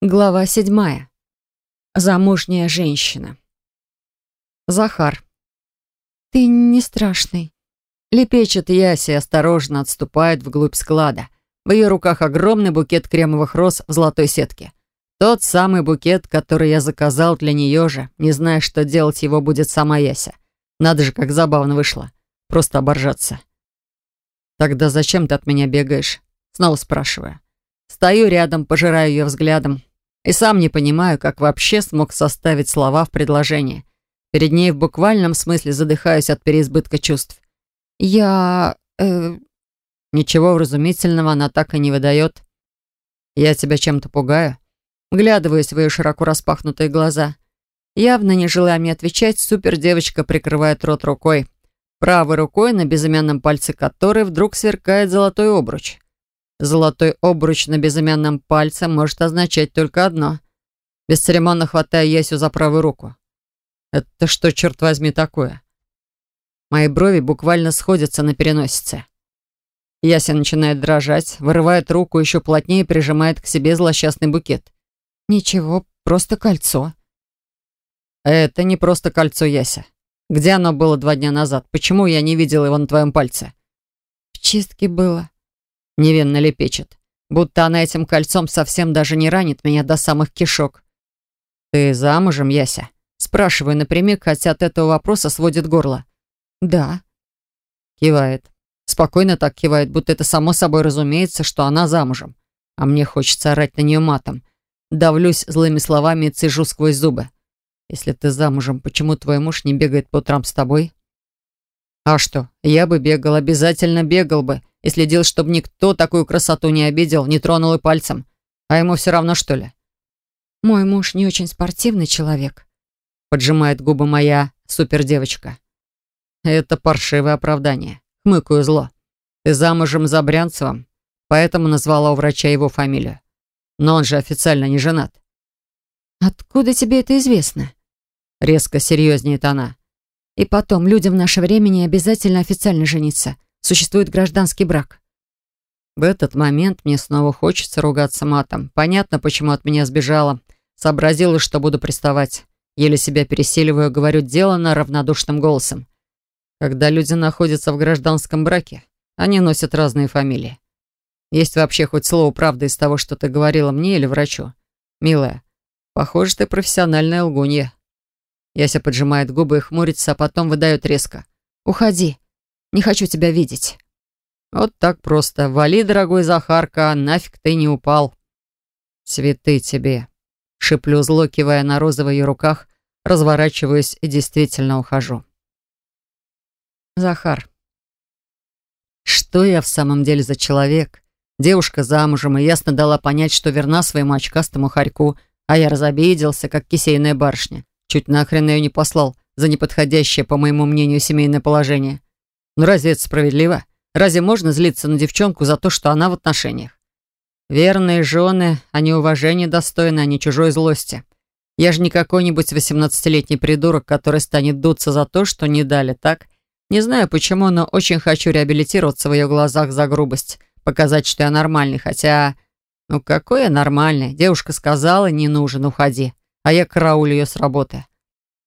Глава седьмая. Замужняя женщина. Захар. «Ты не страшный». Лепечет Яси осторожно отступает вглубь склада. В ее руках огромный букет кремовых роз в золотой сетке. Тот самый букет, который я заказал для нее же, не зная, что делать его будет сама Яся. Надо же, как забавно вышло. Просто оборжаться. «Тогда зачем ты от меня бегаешь?» Снова спрашиваю. Стою рядом, пожираю ее взглядом, и сам не понимаю, как вообще смог составить слова в предложении. Перед ней в буквальном смысле задыхаюсь от переизбытка чувств. «Я... Э... Ничего вразумительного она так и не выдает. Я тебя чем-то пугаю. Вглядываюсь в ее широко распахнутые глаза. Явно не желая мне отвечать, супер-девочка прикрывает рот рукой. Правой рукой, на безымянном пальце которой вдруг сверкает золотой обруч. Золотой обруч на безымянном пальце может означать только одно. Бесцеремонно хватая Ясю за правую руку. Это что, черт возьми, такое? Мои брови буквально сходятся на переносице. Яся начинает дрожать, вырывает руку, еще плотнее прижимает к себе злосчастный букет. «Ничего, просто кольцо». «Это не просто кольцо, Яся. Где оно было два дня назад? Почему я не видел его на твоем пальце?» «В чистке было», Невинно лепечет. Будто она этим кольцом совсем даже не ранит меня до самых кишок. «Ты замужем, Яся?» Спрашиваю напрямик, хотя от этого вопроса сводит горло. «Да». Кивает. Спокойно так кивает, будто это само собой разумеется, что она замужем. А мне хочется орать на нее матом. Давлюсь злыми словами и цежу сквозь зубы. «Если ты замужем, почему твой муж не бегает по утрам с тобой?» «А что, я бы бегал, обязательно бегал бы и следил, чтобы никто такую красоту не обидел, не тронул и пальцем. А ему все равно, что ли? «Мой муж не очень спортивный человек», — поджимает губы моя супердевочка. «Это паршивое оправдание. Хмыкаю зло. Ты замужем за Брянцевым, поэтому назвала у врача его фамилию. Но он же официально не женат». «Откуда тебе это известно?» Резко серьезнеет она. «И потом, людям в наше время не обязательно официально жениться существует гражданский брак. В этот момент мне снова хочется ругаться матом. Понятно, почему от меня сбежала. Сообразила, что буду приставать. Еле себя пересиливаю, говорю делано равнодушным голосом. Когда люди находятся в гражданском браке, они носят разные фамилии. Есть вообще хоть слово правды из того, что ты говорила мне или врачу? Милая, похоже, ты профессиональная лгунья. Яся поджимает губы и хмурится, а потом выдает резко. «Уходи. Не хочу тебя видеть». «Вот так просто. Вали, дорогой Захарка, нафиг ты не упал». «Цветы тебе», — шиплю зло, кивая на розовые руках, разворачиваюсь и действительно ухожу. Захар. Что я в самом деле за человек? Девушка замужем и ясно дала понять, что верна своему очкастому хорьку, а я разобиделся, как кисейная барышня. Чуть нахрен ее не послал за неподходящее, по моему мнению, семейное положение. Ну разве это справедливо? Разве можно злиться на девчонку за то, что она в отношениях? Верные жены, они уважения достойны, а не чужой злости. Я же не какой-нибудь восемнадцатилетний придурок, который станет дуться за то, что не дали, так? Не знаю почему, но очень хочу реабилитироваться в ее глазах за грубость, показать, что я нормальный, хотя... Ну какой я нормальный? Девушка сказала, не нужен, уходи. А я караулю ее с работы.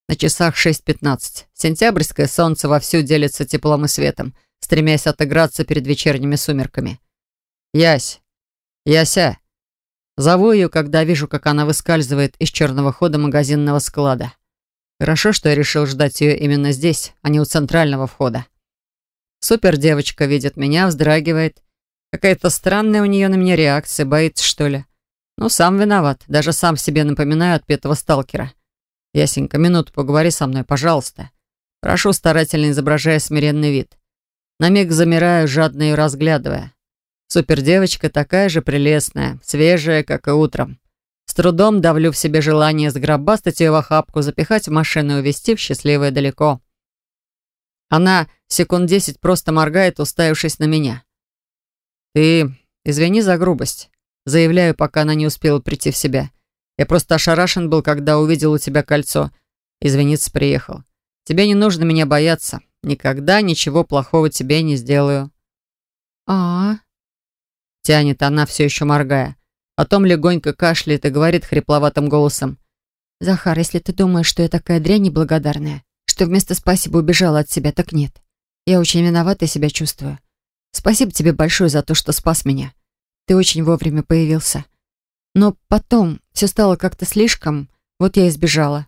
На часах 6.15. Сентябрьское солнце вовсю делится теплом и светом, стремясь отыграться перед вечерними сумерками. «Ясь! Яся!» Зову ее, когда вижу, как она выскальзывает из черного хода магазинного склада. Хорошо, что я решил ждать ее именно здесь, а не у центрального входа. Супер девочка видит меня, вздрагивает. Какая-то странная у нее на меня реакция, боится, что ли. Ну, сам виноват, даже сам себе напоминаю отпетого сталкера. «Ясенька, минуту поговори со мной, пожалуйста». Прошу, старательно изображая смиренный вид. На миг замираю, жадно ее разглядывая. Супердевочка такая же прелестная, свежая, как и утром. С трудом давлю в себе желание сгробастать ее в охапку, запихать в машину и увезти в счастливое далеко. Она секунд десять просто моргает, уставившись на меня. «Ты извини за грубость», заявляю, пока она не успела прийти в себя. Я просто ошарашен был, когда увидел у тебя кольцо. Извиниться приехал. Тебе не нужно меня бояться. Никогда ничего плохого тебе не сделаю. А, -а, -а. Тянет она, все еще моргая. Потом легонько кашляет и говорит хрипловатым голосом. «Захар, если ты думаешь, что я такая дрянь неблагодарная, что вместо спасибо убежала от себя, так нет. Я очень виновата и себя чувствую. Спасибо тебе большое за то, что спас меня. Ты очень вовремя появился. Но потом все стало как-то слишком, вот я и сбежала».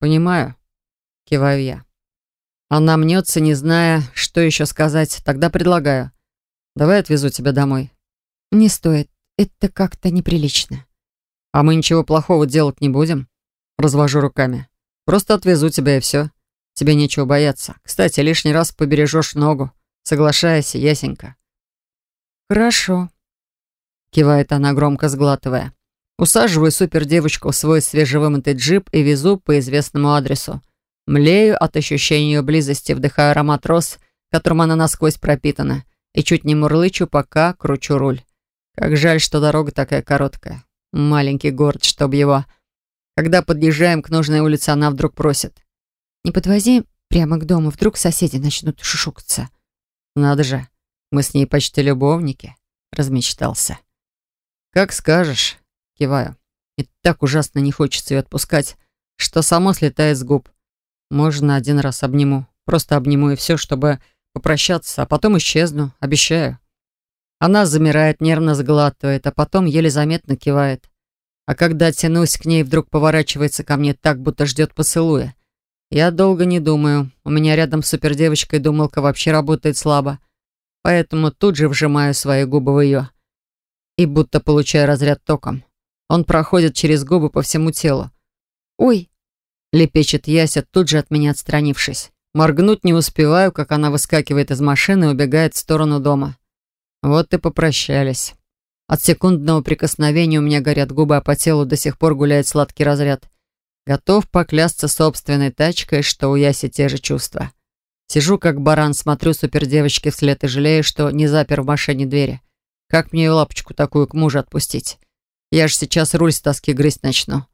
«Понимаю», — киваю я. Она мнется, не зная, что еще сказать. Тогда предлагаю. Давай отвезу тебя домой. Не стоит. Это как-то неприлично. А мы ничего плохого делать не будем. Развожу руками. Просто отвезу тебя и все. Тебе нечего бояться. Кстати, лишний раз побережешь ногу. Соглашайся, ясенька. Хорошо. Кивает она, громко сглатывая. Усаживаю супердевочку в свой свежевымытый джип и везу по известному адресу. Млею от ощущения ее близости, вдыхаю аромат роз, которым она насквозь пропитана, и чуть не мурлычу, пока кручу руль. Как жаль, что дорога такая короткая. Маленький город, чтоб его... Когда подъезжаем к нужной улице, она вдруг просит. «Не подвози прямо к дому, вдруг соседи начнут шушукаться». «Надо же, мы с ней почти любовники», — размечтался. «Как скажешь», — киваю. И так ужасно не хочется ее отпускать, что само слетает с губ. Можно один раз обниму. Просто обниму и все, чтобы попрощаться, а потом исчезну, обещаю. Она замирает, нервно сглатывает, а потом еле заметно кивает. А когда тянусь к ней, вдруг поворачивается ко мне так, будто ждет поцелуя. Я долго не думаю. У меня рядом с супердевочкой думалка вообще работает слабо. Поэтому тут же вжимаю свои губы в ее. И будто получаю разряд током. Он проходит через губы по всему телу. «Ой!» Лепечет Яся, тут же от меня отстранившись. Моргнуть не успеваю, как она выскакивает из машины и убегает в сторону дома. Вот и попрощались. От секундного прикосновения у меня горят губы, а по телу до сих пор гуляет сладкий разряд. Готов поклясться собственной тачкой, что у Яси те же чувства. Сижу как баран, смотрю супердевочке вслед и жалею, что не запер в машине двери. Как мне лапочку такую к мужу отпустить? Я же сейчас руль с тоски грызть начну.